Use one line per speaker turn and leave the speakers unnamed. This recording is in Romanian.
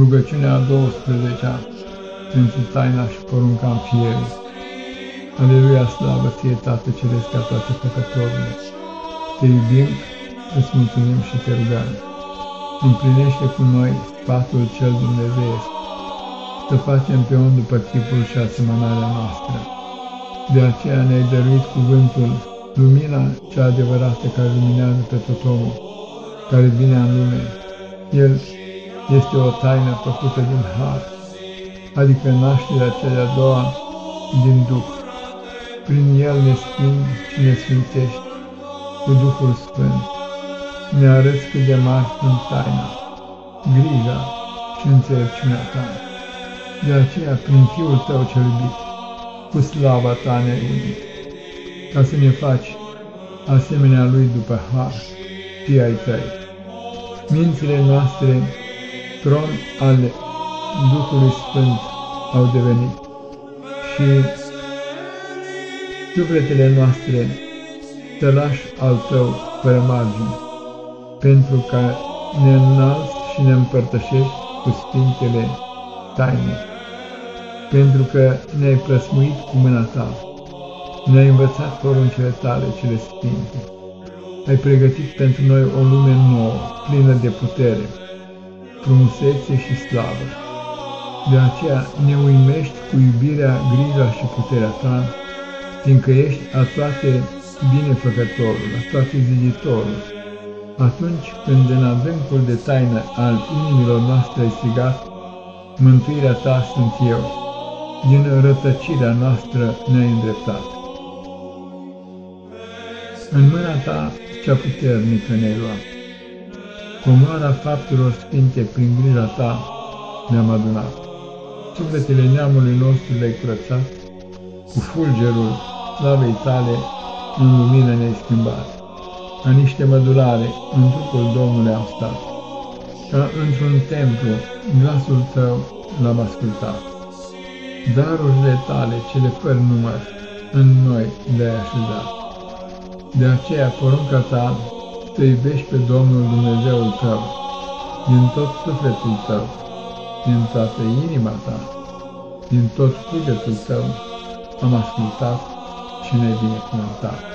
Rugăciunea a 12-a pentru taina și porunca înfierii. Aleluia, slavă ție, Tată Ceresc, ca toate făcătorile. Te iubim, îți mulțumim și te rugăm. Împlinește cu noi sfatul cel dumnezeiesc, să facem pe om după chipul și asemănarea noastră. De aceea ne-ai dăruit cuvântul, lumina cea adevărată care luminează pe tot omul, care vine în lume. El este o taină făcută din har, adică nașterea cea de-a doua din Duh. Prin el ne schimbi și ne sfințești cu Duhul Sfânt. Ne arăți cât de mari sunt taina, grija și înțelepciunea ta. De aceea, prin Fiul tău cel iubit, cu slava ta ne unit, ca să ne faci asemenea lui după har, fii ai tăi. Mințile noastre tron ale Duhului Sfânt au devenit. Și sufletele noastre tălaș al Tău fără margini, pentru că ne înalți și ne împărtășești cu Sfintele taine, pentru că ne-ai plăsmuit cu mâna Ta, ne-ai învățat poruncile Tale cele Sfinte, ai pregătit pentru noi o lume nouă, plină de putere, frumusețe și slavă. De aceea ne uimești cu iubirea, grija și puterea ta, fiindcă ești a toate binefăcătorul, a toate ziditorul. Atunci când în adâncul de taină al inimilor noastre ai strigat, mântuirea ta sunt eu, din rătăcirea noastră ne-ai îndreptat. În mâna ta cea puternică ne-ai luat Comoara faptelor sfinte prin grija ta ne-am adunat. Sufletele neamului nostru le-ai curățat, cu fulgerul slavei tale în lumină ne-ai schimbat. Ca niște mădulare în trupul Domnului am stat, ca într-un templu glasul tău l-am ascultat. Darurile tale, cele fără număr, în noi le-ai așezat. De aceea porunca ta să iubești pe Domnul Dumnezeul tău, din tot sufletul tău, din toată inima ta, din tot cugetul tău, am ascultat și ne binecuvântat.